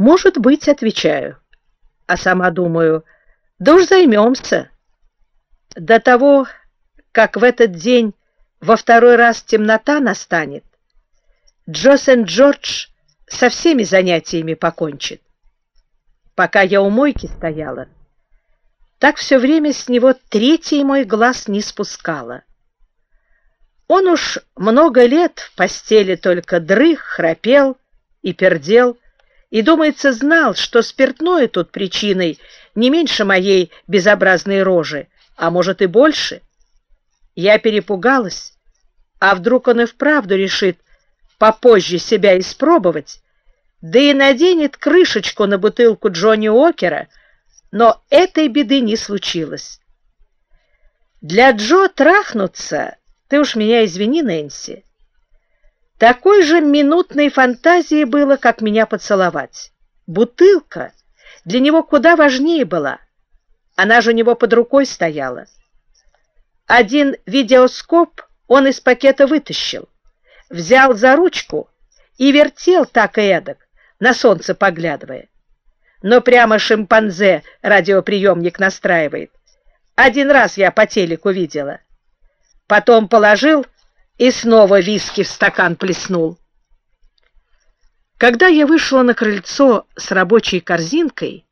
Может быть, отвечаю. А сама думаю, да уж займемся. До того, как в этот день во второй раз темнота настанет, Джо Сент-Джордж со всеми занятиями покончит. Пока я у мойки стояла, так все время с него третий мой глаз не спускала. Он уж много лет в постели только дрых, храпел и пердел, и, думается, знал, что спиртное тут причиной не меньше моей безобразной рожи, а может и больше. Я перепугалась, а вдруг он и вправду решит попозже себя испробовать, да и наденет крышечку на бутылку Джонни Окера, но этой беды не случилось. Для Джо трахнуться, ты уж меня извини, Нэнси, такой же минутной фантазии было, как меня поцеловать. Бутылка для него куда важнее была. Она же у него под рукой стояла. Один видеоскоп он из пакета вытащил, взял за ручку и вертел так и эдак, на солнце поглядывая. Но прямо шимпанзе радиоприемник настраивает. Один раз я по телеку видела. Потом положил и снова виски в стакан плеснул. Когда я вышла на крыльцо с рабочей корзинкой,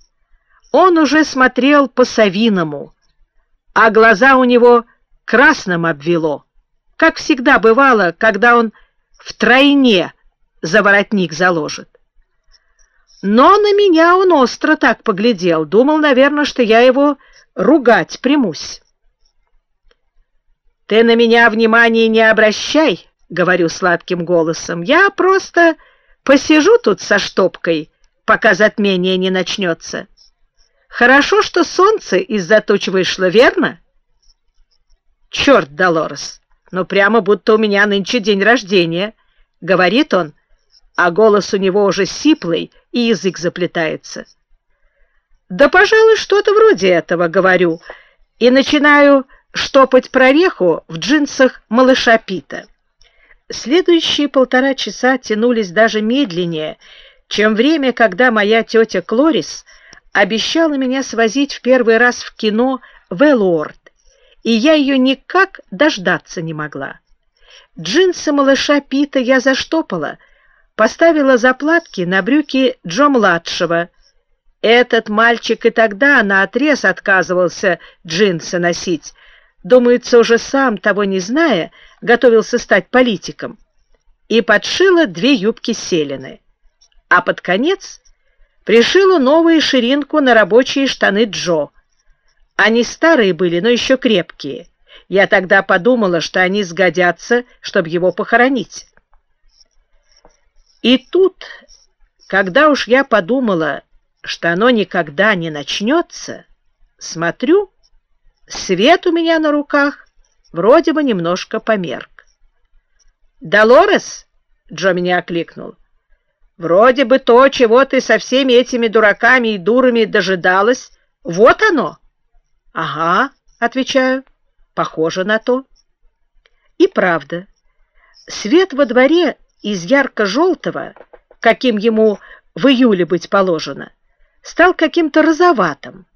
он уже смотрел по-совиному, а глаза у него красным обвело, как всегда бывало, когда он втройне за воротник заложит. Но на меня он остро так поглядел, думал, наверное, что я его ругать примусь. «Ты на меня внимания не обращай», — говорю сладким голосом, — «я просто посижу тут со штопкой, пока затмение не начнется. Хорошо, что солнце из-за туч вышло, верно?» «Черт, Долорес, ну прямо будто у меня нынче день рождения», — говорит он, а голос у него уже сиплый, и язык заплетается. «Да, пожалуй, что-то вроде этого, — говорю, — и начинаю штопать прореху в джинсах малыша Пита. Следующие полтора часа тянулись даже медленнее, чем время, когда моя тетя Клорис обещала меня свозить в первый раз в кино в Элуорд, и я ее никак дождаться не могла. Джинсы малыша Пита я заштопала, поставила заплатки на брюки Джо-младшего. Этот мальчик и тогда наотрез отказывался джинсы носить. Думается, уже сам, того не зная, готовился стать политиком. И подшила две юбки селены. А под конец пришила новую ширинку на рабочие штаны Джо. Они старые были, но еще крепкие. Я тогда подумала, что они сгодятся, чтобы его похоронить. И тут, когда уж я подумала, что оно никогда не начнется, смотрю, свет у меня на руках вроде бы немножко померк. «Долорес?» — Джо меня окликнул. «Вроде бы то, чего ты со всеми этими дураками и дурами дожидалась, вот оно!» «Ага», — отвечаю, — «похоже на то». И правда, свет во дворе из ярко-желтого, каким ему в июле быть положено, стал каким-то розоватым,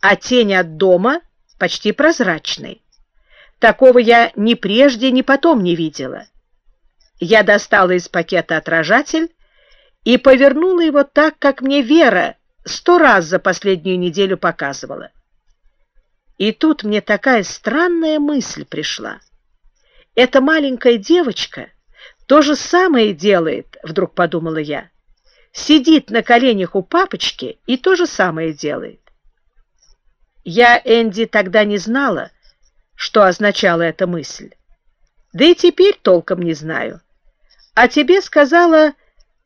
а тень от дома почти прозрачной. Такого я ни прежде, ни потом не видела. Я достала из пакета отражатель и повернула его так, как мне Вера сто раз за последнюю неделю показывала. И тут мне такая странная мысль пришла. Эта маленькая девочка то же самое делает, вдруг подумала я. Сидит на коленях у папочки и то же самое делает. Я, Энди, тогда не знала, что означала эта мысль. Да и теперь толком не знаю. А тебе сказала,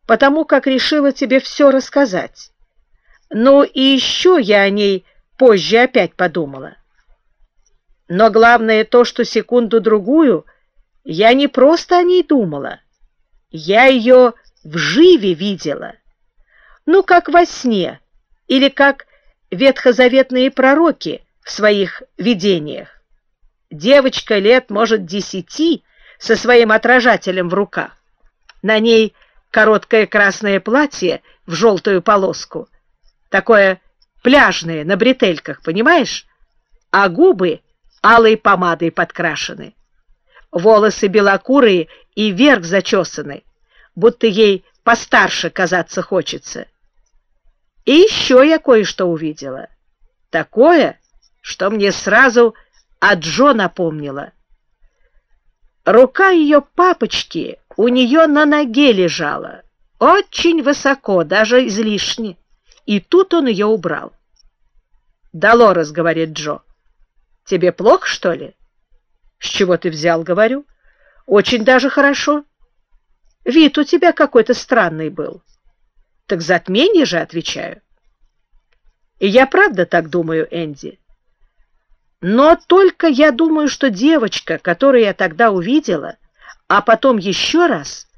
потому как решила тебе все рассказать. Ну и еще я о ней позже опять подумала. Но главное то, что секунду-другую я не просто о ней думала, я ее в живе видела. Ну, как во сне, или как ветхозаветные пророки в своих видениях. Девочка лет, может, десяти, со своим отражателем в руках. На ней короткое красное платье в желтую полоску. Такое пляжное, на бретельках, понимаешь? А губы алой помадой подкрашены. Волосы белокурые и вверх зачесаны, будто ей постарше казаться хочется. И еще я кое-что увидела. Такое, что мне сразу о Джо напомнило. Рука ее папочки у нее на ноге лежала, очень высоко, даже излишне, и тут он ее убрал. «Долорес», — говорит Джо, — «тебе плохо, что ли?» «С чего ты взял?» — говорю. «Очень даже хорошо. Вид у тебя какой-то странный был». «Так затмение же», — отвечаю. И я правда так думаю, Энди. Но только я думаю, что девочка, которую я тогда увидела, а потом еще раз,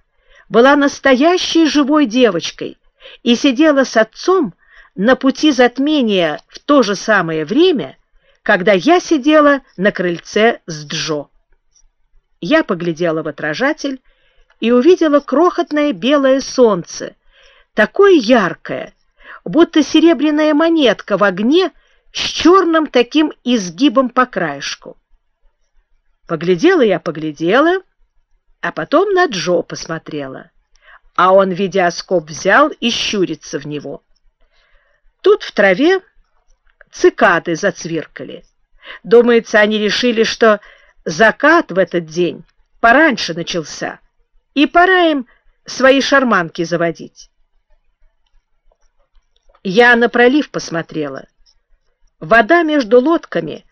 была настоящей живой девочкой и сидела с отцом на пути затмения в то же самое время, когда я сидела на крыльце с Джо. Я поглядела в отражатель и увидела крохотное белое солнце, такое яркое, будто серебряная монетка в огне с черным таким изгибом по краешку. Поглядела я, поглядела, а потом на Джо посмотрела, а он видеоскоп взял и щурится в него. Тут в траве цикады зацвиркали. Думается, они решили, что закат в этот день пораньше начался, и пора им свои шарманки заводить. Я на пролив посмотрела. Вода между лодками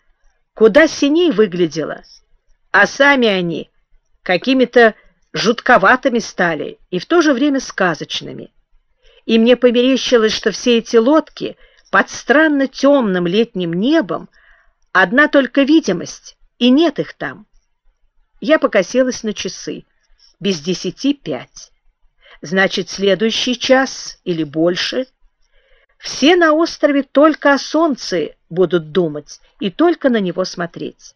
куда синей выглядела, а сами они какими-то жутковатыми стали и в то же время сказочными. И мне померещилось, что все эти лодки под странно темным летним небом одна только видимость, и нет их там. Я покосилась на часы. Без десяти пять. Значит, следующий час или больше — все на острове только о солнце будут думать и только на него смотреть.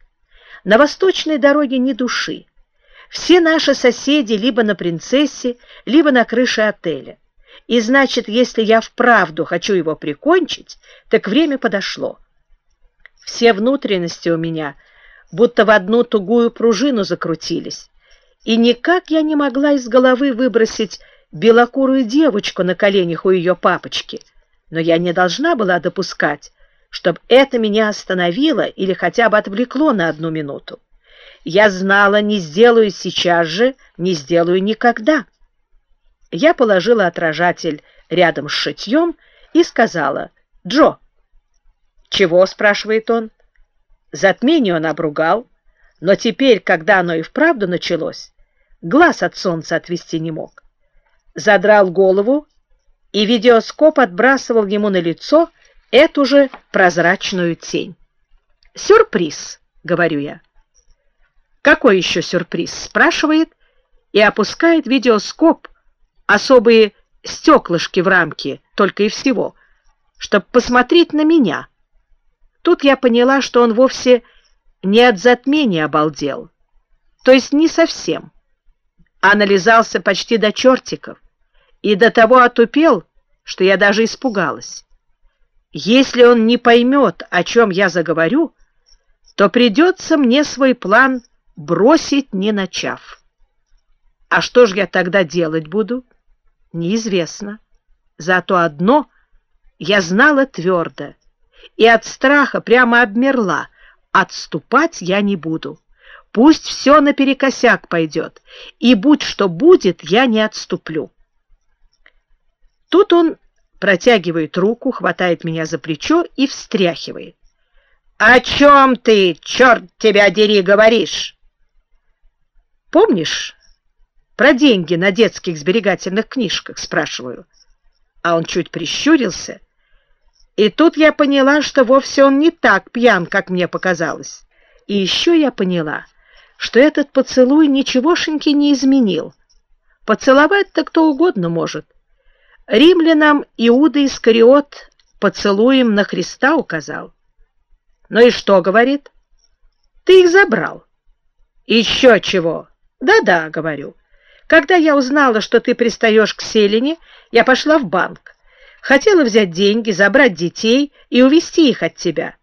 На восточной дороге ни души. Все наши соседи либо на принцессе, либо на крыше отеля. И значит, если я вправду хочу его прикончить, так время подошло. Все внутренности у меня будто в одну тугую пружину закрутились, и никак я не могла из головы выбросить белокурую девочку на коленях у ее папочки — но я не должна была допускать, чтобы это меня остановило или хотя бы отвлекло на одну минуту. Я знала, не сделаю сейчас же, не сделаю никогда. Я положила отражатель рядом с шитьем и сказала, «Джо». «Чего?» — спрашивает он. Затмение он обругал, но теперь, когда оно и вправду началось, глаз от солнца отвести не мог. Задрал голову и видеоскоп отбрасывал ему на лицо эту же прозрачную тень. «Сюрприз», — говорю я. «Какой еще сюрприз?» — спрашивает и опускает видеоскоп, особые стеклышки в рамке, только и всего, чтобы посмотреть на меня. Тут я поняла, что он вовсе не от затмения обалдел, то есть не совсем, а нализался почти до чертиков и до того отупел, что я даже испугалась. Если он не поймет, о чем я заговорю, то придется мне свой план бросить, не начав. А что же я тогда делать буду? Неизвестно. Зато одно я знала твердо, и от страха прямо обмерла. Отступать я не буду. Пусть все наперекосяк пойдет, и будь что будет, я не отступлю. Тут он протягивает руку, хватает меня за плечо и встряхивает. «О чем ты, черт тебя дери, говоришь?» «Помнишь про деньги на детских сберегательных книжках?» — спрашиваю. А он чуть прищурился. И тут я поняла, что вовсе он не так пьян, как мне показалось. И еще я поняла, что этот поцелуй ничегошеньки не изменил. Поцеловать-то кто угодно может — Римлянам Иуда Искариот поцелуем на Христа указал. Ну и что, говорит? Ты их забрал. Еще чего? Да-да, говорю. Когда я узнала, что ты пристаешь к Селине, я пошла в банк. Хотела взять деньги, забрать детей и увести их от тебя.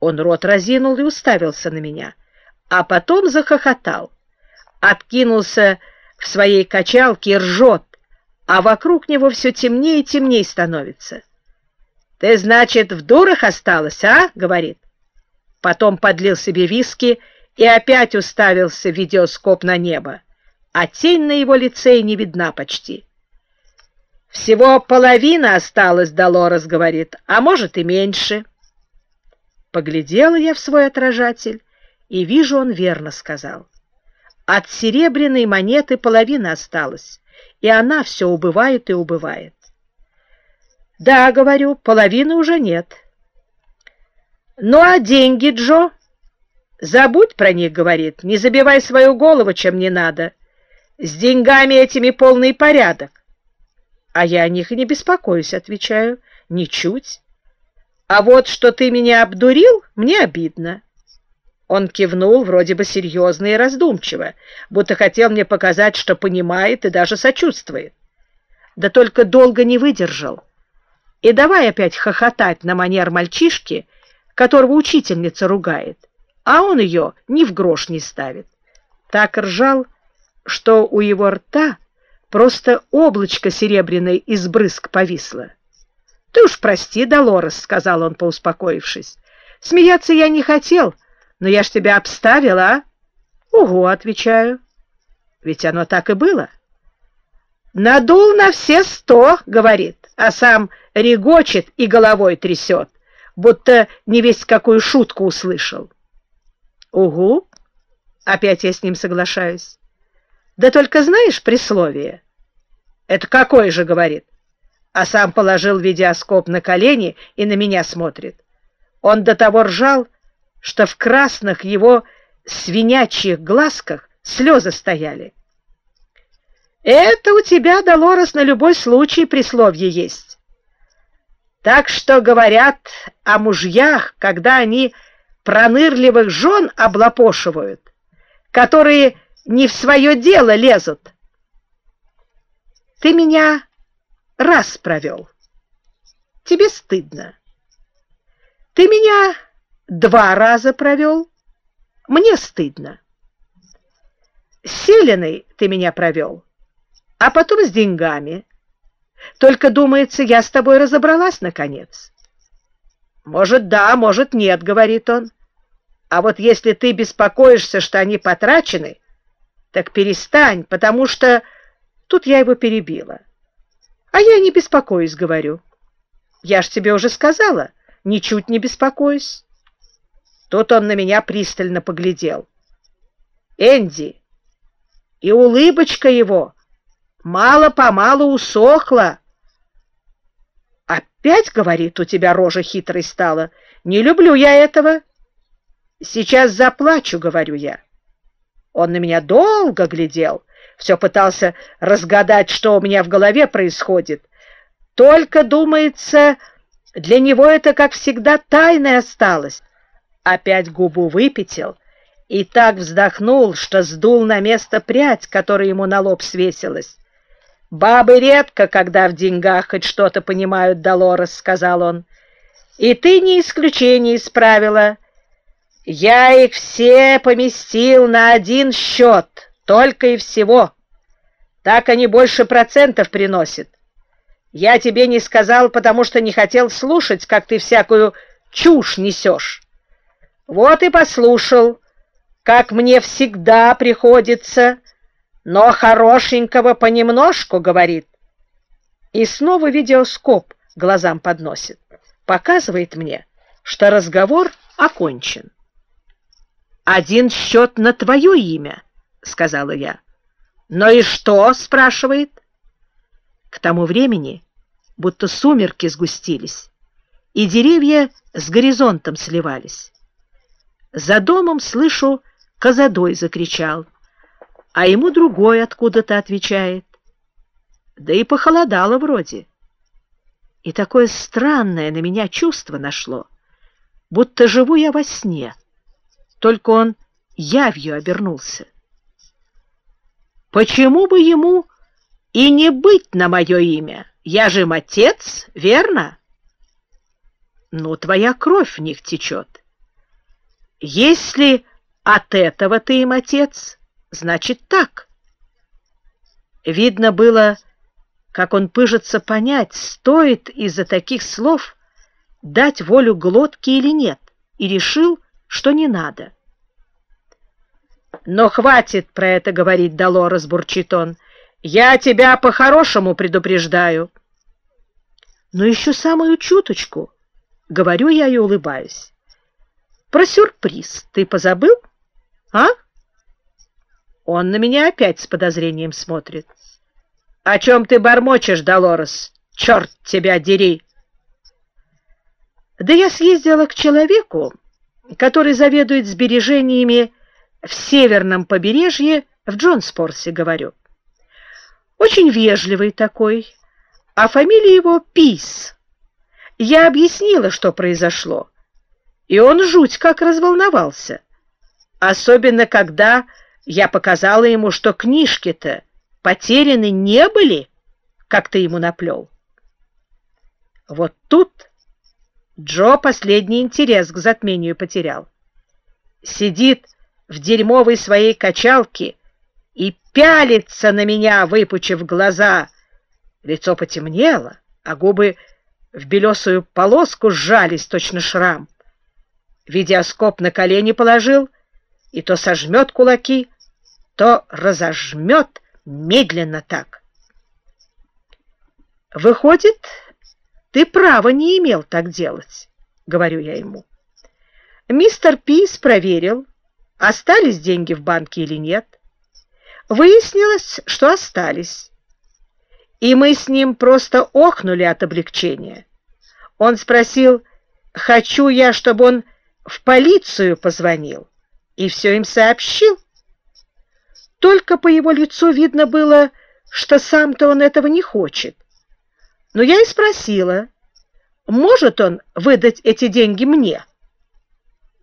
Он рот разинул и уставился на меня, а потом захохотал. Откинулся в своей качалке и ржет, а вокруг него все темнее и темнее становится. «Ты, значит, в дурах осталась, а?» — говорит. Потом подлил себе виски и опять уставился в видеоскоп на небо, а тень на его лице и не видна почти. «Всего половина осталась, Долорес, — говорит, — а может и меньше». Поглядела я в свой отражатель, и вижу, он верно сказал. От серебряной монеты половина осталась, и она все убывает и убывает. Да, говорю, половины уже нет. Ну, а деньги, Джо? Забудь про них, говорит, не забивай свою голову, чем не надо. С деньгами этими полный порядок. А я о них и не беспокоюсь, отвечаю, ничуть. А вот что ты меня обдурил, мне обидно. Он кивнул вроде бы серьезно и раздумчиво, будто хотел мне показать, что понимает и даже сочувствует. Да только долго не выдержал. И давай опять хохотать на манер мальчишки, которого учительница ругает, а он ее ни в грош не ставит. Так ржал, что у его рта просто облачко серебряное из брызг повисло. — Ты уж прости, Долорес, — сказал он, поуспокоившись. — Смеяться я не хотел, но я ж тебя обставил, а? — Угу, — отвечаю. Ведь оно так и было. — Надул на все сто, — говорит, а сам регочет и головой трясет, будто не весь какую шутку услышал. — Угу, — опять я с ним соглашаюсь. — Да только знаешь присловие? — Это какое же, — говорит а сам положил видеоскоп на колени и на меня смотрит. Он до того ржал, что в красных его свинячьих глазках слезы стояли. Это у тебя, Долорес, на любой случай присловье есть. Так что говорят о мужьях, когда они пронырливых жен облапошивают, которые не в свое дело лезут. Ты меня раз провел. Тебе стыдно. Ты меня два раза провел. Мне стыдно. С Селиной ты меня провел, а потом с деньгами. Только, думается, я с тобой разобралась, наконец. Может, да, может, нет, — говорит он. А вот если ты беспокоишься, что они потрачены, так перестань, потому что... Тут я его перебила. А я не беспокоюсь, говорю. Я ж тебе уже сказала, ничуть не беспокоюсь. Тут он на меня пристально поглядел. Энди, и улыбочка его мало-помалу усохла. Опять, говорит, у тебя рожа хитрой стала. Не люблю я этого. Сейчас заплачу, говорю я. Он на меня долго глядел, все пытался разгадать, что у меня в голове происходит. Только, думается, для него это, как всегда, тайной осталось. Опять губу выпятил и так вздохнул, что сдул на место прядь, которая ему на лоб свесилась. «Бабы редко, когда в деньгах хоть что-то понимают, Долорес», — сказал он. «И ты не исключение исправила. Я их все поместил на один счет». Только и всего. Так они больше процентов приносят. Я тебе не сказал, потому что не хотел слушать, как ты всякую чушь несешь. Вот и послушал, как мне всегда приходится, но хорошенького понемножку, говорит. И снова видеоскоп глазам подносит. Показывает мне, что разговор окончен. Один счет на твое имя —— сказала я. «Но и что?» — спрашивает. К тому времени будто сумерки сгустились, и деревья с горизонтом сливались. За домом, слышу, Казадой закричал, а ему другой откуда-то отвечает. Да и похолодало вроде. И такое странное на меня чувство нашло, будто живу я во сне, только он явью обернулся. почему бы ему и не быть на мое имя? Я же им отец, верно? Ну, твоя кровь в них течет. Если от этого ты им отец, значит так. Видно было, как он пыжится понять, стоит из-за таких слов дать волю глотке или нет, и решил, что не надо. «Но хватит про это говорить, Долорес», — бурчит он. «Я тебя по-хорошему предупреждаю». «Но еще самую чуточку», — говорю я и улыбаюсь. «Про сюрприз ты позабыл, а?» Он на меня опять с подозрением смотрит. «О чем ты бормочешь, Долорес? Черт тебя дери!» Да я съездила к человеку, который заведует сбережениями в северном побережье в Джонспорсе, говорю. Очень вежливый такой, а фамилия его Пис. Я объяснила, что произошло, и он жуть как разволновался. Особенно, когда я показала ему, что книжки-то потеряны не были, как ты ему наплел. Вот тут Джо последний интерес к затмению потерял. Сидит в дерьмовой своей качалке и пялится на меня, выпучив глаза. Лицо потемнело, а губы в белесую полоску сжались, точно шрам. Видеоскоп на колени положил, и то сожмет кулаки, то разожмет медленно так. Выходит, ты права не имел так делать, говорю я ему. Мистер Пис проверил, остались деньги в банке или нет. Выяснилось, что остались. И мы с ним просто охнули от облегчения. Он спросил, хочу я, чтобы он в полицию позвонил, и все им сообщил. Только по его лицу видно было, что сам-то он этого не хочет. Но я и спросила, может он выдать эти деньги мне?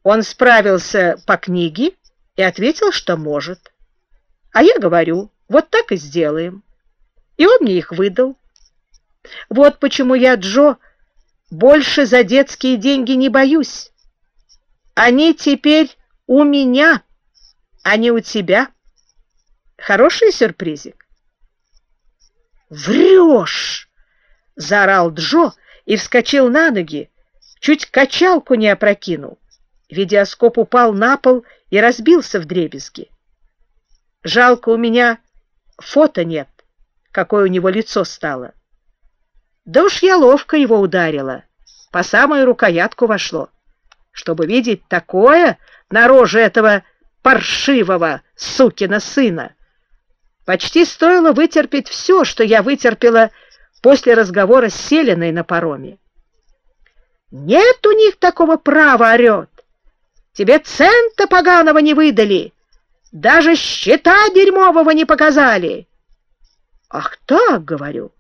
Он справился по книге и ответил, что может. А я говорю, вот так и сделаем. И он мне их выдал. Вот почему я, Джо, больше за детские деньги не боюсь. Они теперь у меня, а не у тебя. Хороший сюрпризик? Врешь! — заорал Джо и вскочил на ноги, чуть качалку не опрокинул. Видеоскоп упал на пол и разбился в дребезги. Жалко, у меня фото нет, какое у него лицо стало. Да уж я ловко его ударила, по самую рукоятку вошло. Чтобы видеть такое на роже этого паршивого сукина сына, почти стоило вытерпеть все, что я вытерпела после разговора с Селиной на пароме. «Нет у них такого права!» — орет. «Тебе цента поганого не выдали! Даже счета дерьмового не показали!» «Ах так!» — говорю.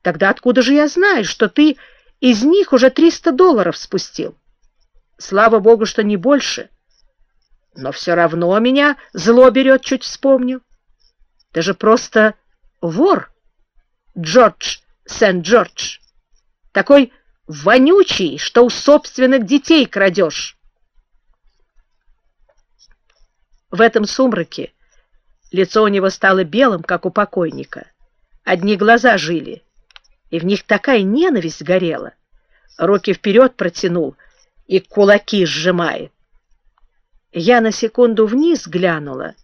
«Тогда откуда же я знаю, что ты из них уже триста долларов спустил? Слава богу, что не больше. Но все равно меня зло берет, чуть вспомню. Ты же просто вор, Джордж Сент-Джордж. Такой вонючий, что у собственных детей крадешь. В этом сумраке лицо у него стало белым, как у покойника. Одни глаза жили, и в них такая ненависть горела. Руки вперед протянул и кулаки сжимает. Я на секунду вниз глянула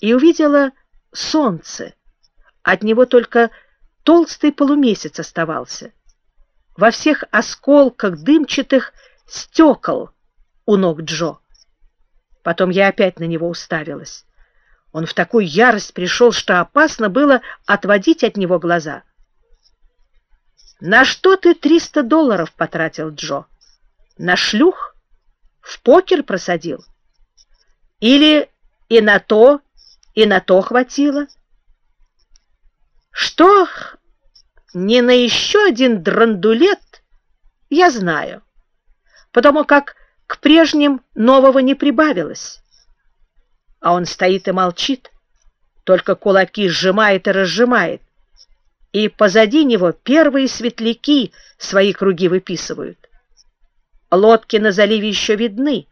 и увидела солнце. От него только толстый полумесяц оставался. Во всех осколках дымчатых стекол у ног Джо. Потом я опять на него уставилась. Он в такую ярость пришел, что опасно было отводить от него глаза. «На что ты триста долларов потратил, Джо? На шлюх? В покер просадил? Или и на то, и на то хватило?» Что не на еще один драндулет, я знаю, потому как к прежним нового не прибавилось. А он стоит и молчит, только кулаки сжимает и разжимает, и позади него первые светляки свои круги выписывают. Лодки на заливе еще видны,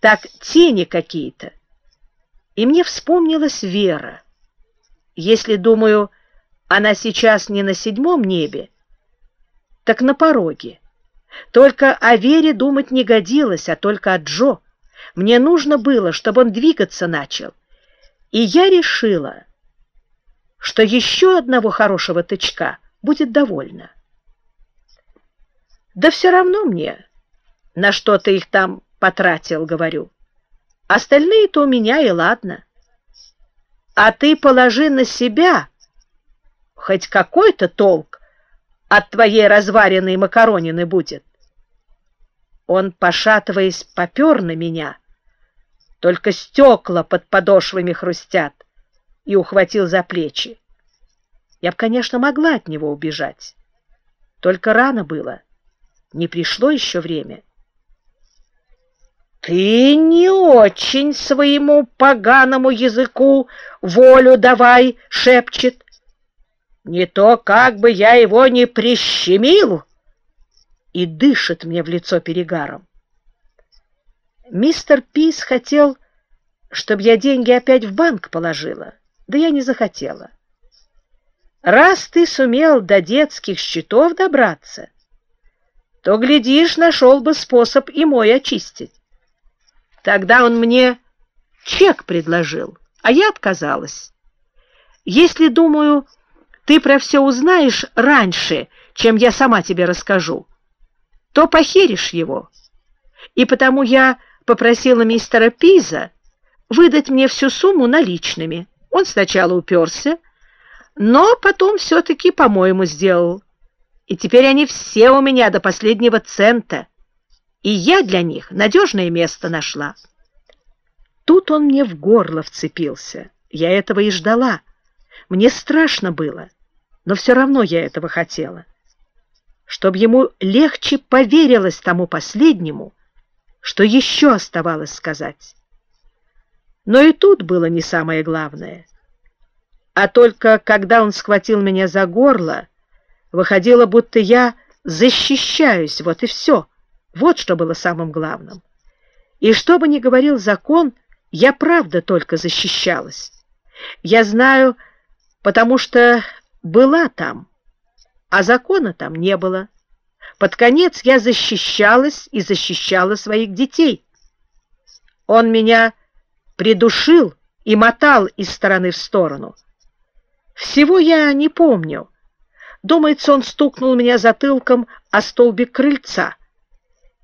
так тени какие-то. И мне вспомнилась Вера. Если, думаю, она сейчас не на седьмом небе, так на пороге. Только о Вере думать не годилось, а только о Джо. Мне нужно было, чтобы он двигаться начал. И я решила, что еще одного хорошего тычка будет довольно. Да все равно мне, на что ты их там потратил, говорю. Остальные-то у меня и ладно. А ты положи на себя хоть какой-то толк от твоей разваренной макаронины будет. Он, пошатываясь, попер на меня, только стекла под подошвами хрустят, и ухватил за плечи. Я б, конечно, могла от него убежать. Только рано было, не пришло еще время. «Ты не очень своему поганому языку волю давай!» — шепчет. Не то как бы я его не прищемил!» И дышит мне в лицо перегаром. Мистер Пис хотел, чтобы я деньги опять в банк положила, да я не захотела. Раз ты сумел до детских счетов добраться, то, глядишь, нашел бы способ и мой очистить. Тогда он мне чек предложил, а я отказалась. Если, думаю, ты про все узнаешь раньше, чем я сама тебе расскажу, то похеришь его. И потому я попросила мистера Пиза выдать мне всю сумму наличными. Он сначала уперся, но потом все-таки, по-моему, сделал. И теперь они все у меня до последнего цента, и я для них надежное место нашла. Тут он мне в горло вцепился. Я этого и ждала. Мне страшно было, но все равно я этого хотела. Чтобы ему легче поверилось тому последнему, что еще оставалось сказать. Но и тут было не самое главное. А только когда он схватил меня за горло, выходило, будто я защищаюсь, вот и все. Вот что было самым главным. И что бы ни говорил закон, я правда только защищалась. Я знаю, потому что была там, а закона там не было. Под конец я защищалась и защищала своих детей. Он меня придушил и мотал из стороны в сторону. Всего я не помню. Думается, он стукнул меня затылком о столбик крыльца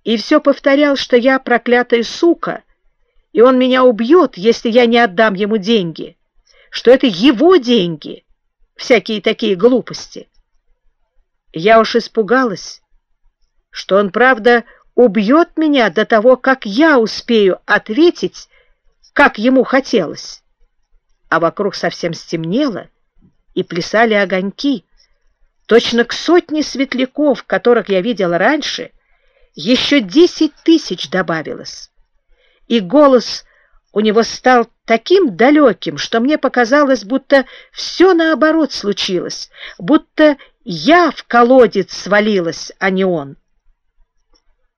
и все повторял, что я проклятая сука, и он меня убьет, если я не отдам ему деньги, что это его деньги, всякие такие глупости. Я уж испугалась, что он, правда, убьет меня до того, как я успею ответить, как ему хотелось. А вокруг совсем стемнело, и плясали огоньки. Точно к сотне светляков, которых я видела раньше, еще десять тысяч добавилось. И голос у него стал таким далеким, что мне показалось, будто все наоборот случилось, будто я в колодец свалилась, а не он.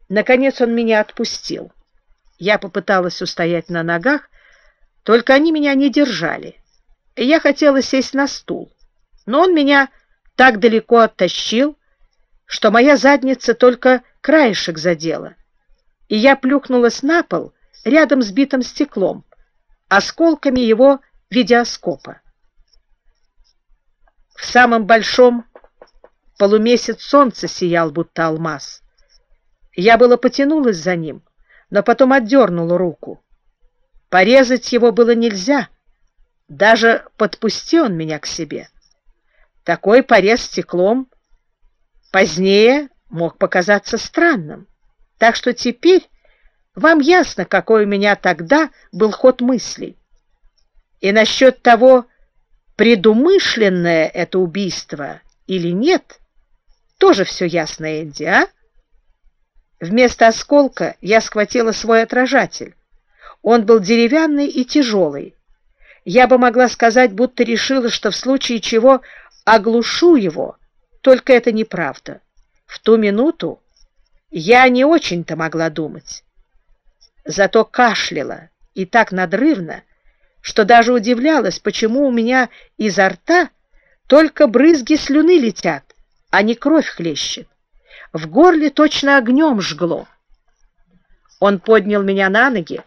Наконец он меня отпустил. Я попыталась устоять на ногах, только они меня не держали. Я хотела сесть на стул, но он меня так далеко оттащил, что моя задница только краешек задела, и я плюхнулась на пол, рядом с битым стеклом, осколками его видеоскопа. В самом большом полумесяц солнца сиял, будто алмаз. Я было потянулась за ним, но потом отдернула руку. Порезать его было нельзя, даже подпусти он меня к себе. Такой порез стеклом позднее мог показаться странным, так что теперь вам ясно, какой у меня тогда был ход мыслей. И насчет того, предумышленное это убийство или нет, тоже все ясно, Энди, а? Вместо осколка я схватила свой отражатель. Он был деревянный и тяжелый. я бы могла сказать, будто решила, что в случае чего оглушу его, только это неправда. В ту минуту я не очень-то могла думать. Зато кашляла и так надрывно, что даже удивлялась, почему у меня изо рта только брызги слюны летят, а не кровь хлещет. В горле точно огнем жгло. Он поднял меня на ноги,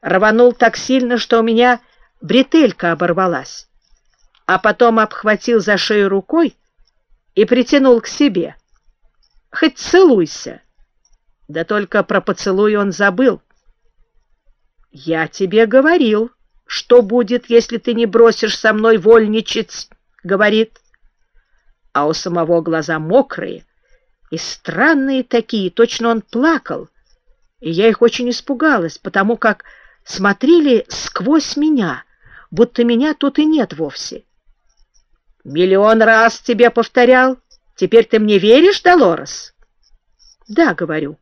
рванул так сильно, что у меня бретелька оборвалась, а потом обхватил за шею рукой и притянул к себе. Хоть целуйся. Да только про поцелуй он забыл. Я тебе говорил, что будет, если ты не бросишь со мной вольничать, говорит. А у самого глаза мокрые и странные такие, точно он плакал. И я их очень испугалась, потому как смотрели сквозь меня, будто меня тут и нет вовсе. Миллион раз тебе повторял. Теперь ты мне веришь, Долорес? Да, говорю.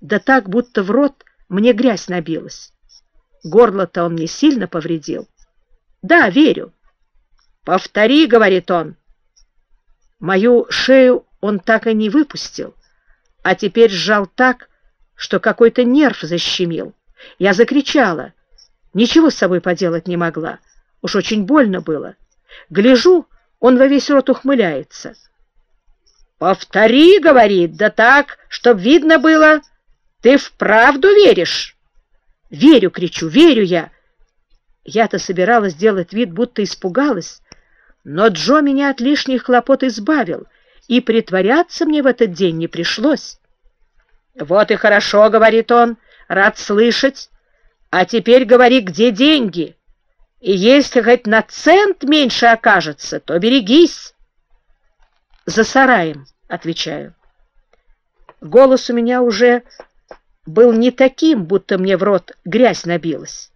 Да так, будто в рот мне грязь набилась. Горло-то он мне сильно повредил. Да, верю. Повтори, говорит он. Мою шею он так и не выпустил, а теперь сжал так, что какой-то нерв защемил. Я закричала. Ничего с собой поделать не могла. Уж очень больно было. Гляжу, он во весь рот ухмыляется. «Повтори, — говорит, — да так, чтоб видно было, ты вправду веришь?» «Верю!» — кричу, «верю я!» Я-то собиралась сделать вид, будто испугалась, но Джо меня от лишних хлопот избавил, и притворяться мне в этот день не пришлось. «Вот и хорошо, — говорит он, — рад слышать. А теперь говори, где деньги? И если хоть на цент меньше окажется, то берегись!» «За сараем!» — отвечаю. Голос у меня уже был не таким, будто мне в рот грязь набилась,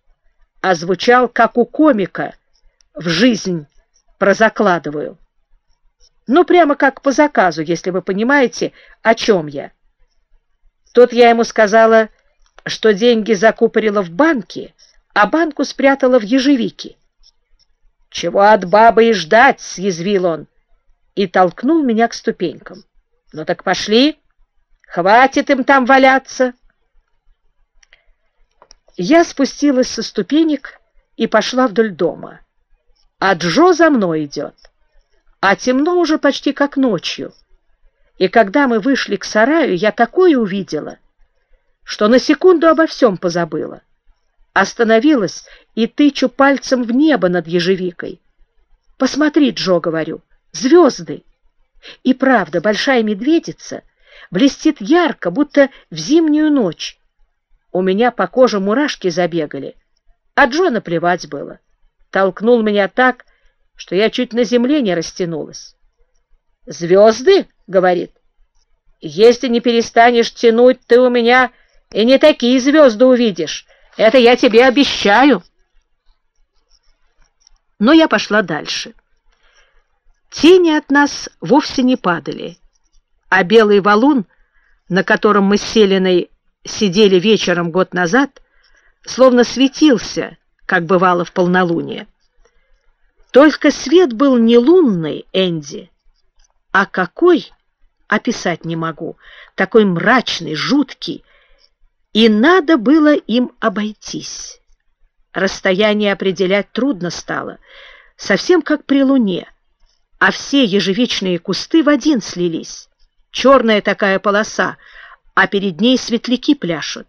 а звучал, как у комика, в жизнь прозакладываю. Ну, прямо как по заказу, если вы понимаете, о чем я. Тут я ему сказала, что деньги закупорила в банке, а банку спрятала в ежевике. «Чего от бабы и ждать?» — съязвил он и толкнул меня к ступенькам. «Ну так пошли, хватит им там валяться!» Я спустилась со ступенек и пошла вдоль дома. А Джо за мной идет. А темно уже почти как ночью. И когда мы вышли к сараю, я такое увидела, что на секунду обо всем позабыла. Остановилась и тычу пальцем в небо над ежевикой. «Посмотри, Джо, — говорю, — звезды!» И правда, большая медведица блестит ярко, будто в зимнюю ночь, у меня по коже мурашки забегали, а Джона плевать было. Толкнул меня так, что я чуть на земле не растянулась. «Звезды?» — говорит. «Если не перестанешь тянуть, ты у меня и не такие звезды увидишь. Это я тебе обещаю». Но я пошла дальше. Тени от нас вовсе не падали, а белый валун, на котором мы с Селиной сидели вечером год назад, словно светился, как бывало в полнолуние. Только свет был не лунный, Энди, а какой, описать не могу, такой мрачный, жуткий, и надо было им обойтись. Расстояние определять трудно стало, совсем как при луне, а все ежевичные кусты в один слились. Черная такая полоса — а перед ней светляки пляшут.